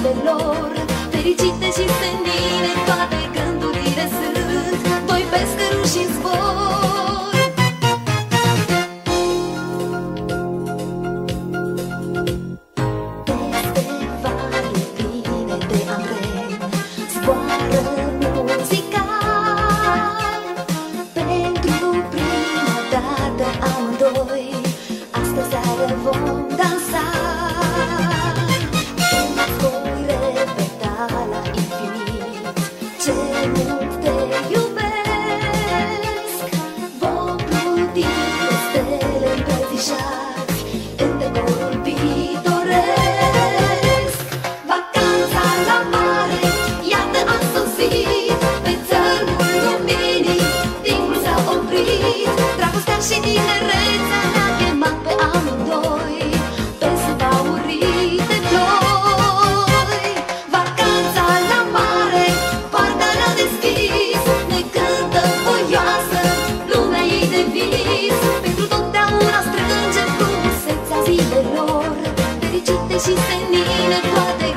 zilele Fericite și senine toate gândurile sunt. Doi pescăruși în zbor. Peste valuri pline de angren Zboară muzica Pentru prima dată am deranjat Unde dormii Vacanța la mare Iată a Pe țărmul luminii Timpul s-a Dragostea și tinerețe she said needed what they